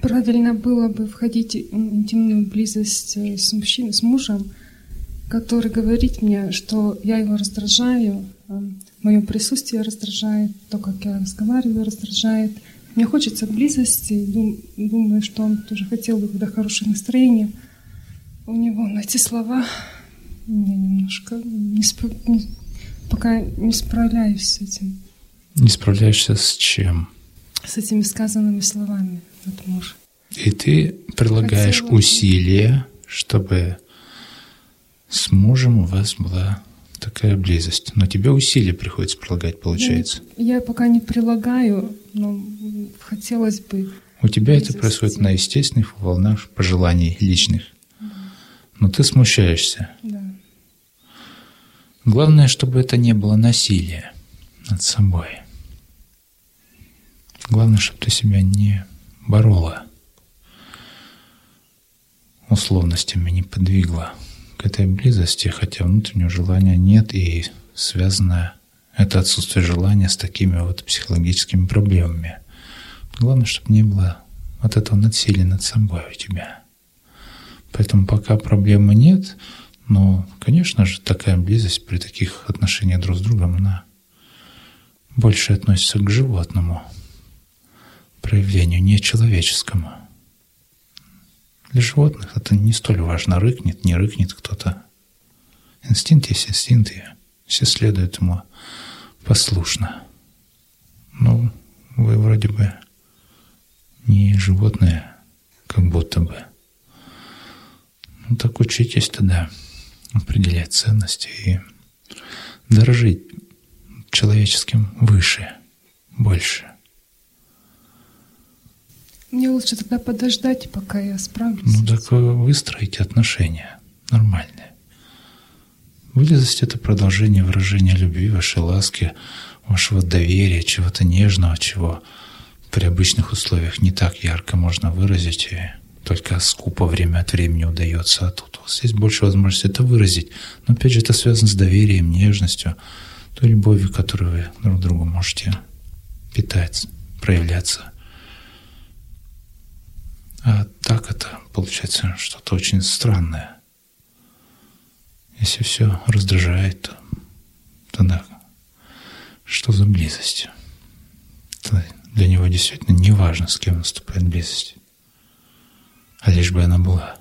правильно было бы входить в интимную близость э, с мужчиной, с мужем, который говорит мне, что я его раздражаю, э, мое присутствие раздражает, то, как я разговариваю, раздражает. Мне хочется близости, думаю, что он тоже хотел бы, когда хорошее настроение у него, но эти слова я немножко не, сп... пока не справляюсь с этим. Не справляешься с чем? С этими сказанными словами от мужа. И ты прилагаешь Хотела... усилия, чтобы с мужем у вас была такая близость. Но тебе усилия приходится прилагать, получается. Я, я пока не прилагаю, но хотелось бы. У тебя это происходит на естественных волнах пожеланий личных. Но ты смущаешься. Да. Главное, чтобы это не было насилие над собой. Главное, чтобы ты себя не борола, условностями не подвигла к этой близости, хотя внутреннего желания нет, и связано это отсутствие желания с такими вот психологическими проблемами. Главное, чтобы не было вот этого насилия над собой у тебя. Поэтому пока проблемы нет, но, конечно же, такая близость при таких отношениях друг с другом, она больше относится к животному проявлению, не человеческому. Для животных это не столь важно, рыкнет, не рыкнет кто-то. Инстинкт есть инстинкт, и все следуют ему послушно. Ну, вы вроде бы не животные, как будто бы. Ну, так учитесь тогда определять ценности и дорожить человеческим выше, больше. Мне лучше тогда подождать, пока я справлюсь. Ну так выстроите отношения нормальные. Близость – это продолжение выражения любви, вашей ласки, вашего доверия, чего-то нежного, чего при обычных условиях не так ярко можно выразить, и только скупо время от времени удается, а тут у вас есть больше возможности это выразить. Но опять же, это связано с доверием, нежностью, той любовью, которую вы друг другу можете питать, проявляться. А так это получается что-то очень странное. Если все раздражает, то тогда что за близость? Тогда для него действительно не важно, с кем наступает близость, а лишь бы она была.